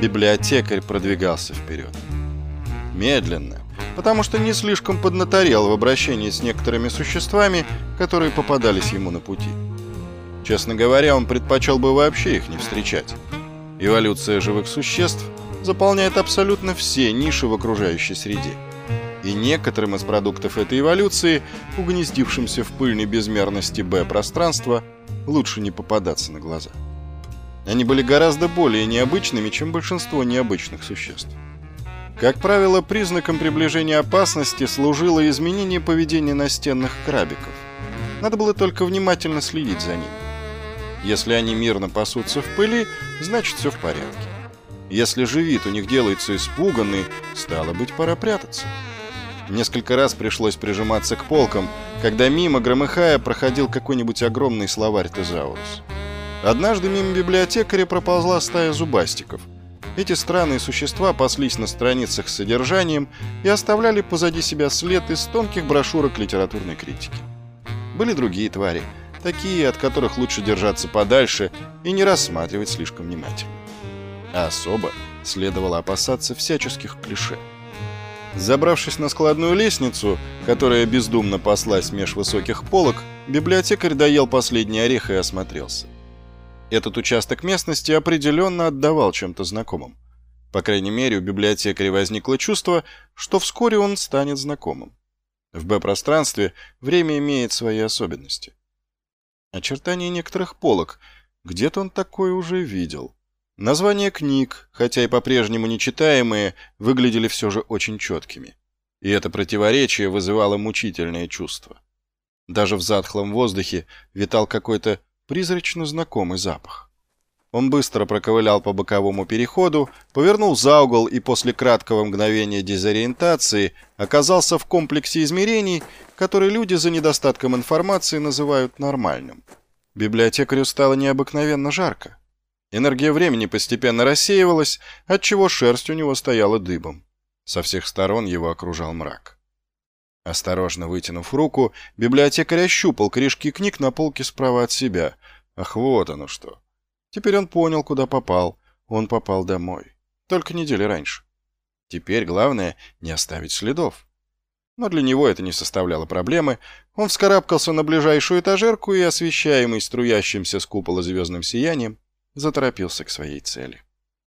библиотекарь продвигался вперед. Медленно, потому что не слишком поднаторел в обращении с некоторыми существами, которые попадались ему на пути. Честно говоря, он предпочел бы вообще их не встречать. Эволюция живых существ заполняет абсолютно все ниши в окружающей среде. И некоторым из продуктов этой эволюции, угнездившимся в пыльной безмерности Б-пространства, лучше не попадаться на глаза. Они были гораздо более необычными, чем большинство необычных существ. Как правило, признаком приближения опасности служило изменение поведения настенных крабиков. Надо было только внимательно следить за ними. Если они мирно пасутся в пыли, значит все в порядке. Если же вид у них делается испуганный, стало быть, пора прятаться. Несколько раз пришлось прижиматься к полкам, когда мимо, громыхая, проходил какой-нибудь огромный словарь Тезаурус. Однажды мимо библиотекаря проползла стая зубастиков. Эти странные существа паслись на страницах с содержанием и оставляли позади себя след из тонких брошюрок литературной критики. Были другие твари, такие, от которых лучше держаться подальше и не рассматривать слишком внимательно. А особо следовало опасаться всяческих клише. Забравшись на складную лестницу, которая бездумно паслась меж высоких полок, библиотекарь доел последний орех и осмотрелся. Этот участок местности определенно отдавал чем-то знакомым. По крайней мере, у библиотекаря возникло чувство, что вскоре он станет знакомым. В Б-пространстве время имеет свои особенности. Очертания некоторых полок. Где-то он такое уже видел. Названия книг, хотя и по-прежнему нечитаемые, выглядели все же очень четкими. И это противоречие вызывало мучительное чувство. Даже в затхлом воздухе витал какой-то призрачно знакомый запах. Он быстро проковылял по боковому переходу, повернул за угол и после краткого мгновения дезориентации оказался в комплексе измерений, который люди за недостатком информации называют нормальным. Библиотекарю стало необыкновенно жарко. Энергия времени постепенно рассеивалась, отчего шерсть у него стояла дыбом. Со всех сторон его окружал мрак. Осторожно вытянув руку, библиотекарь ощупал корешки книг на полке справа от себя. Ах, вот оно что. Теперь он понял, куда попал. Он попал домой. Только недели раньше. Теперь главное не оставить следов. Но для него это не составляло проблемы. Он вскарабкался на ближайшую этажерку и, освещаемый струящимся с купола звездным сиянием, заторопился к своей цели.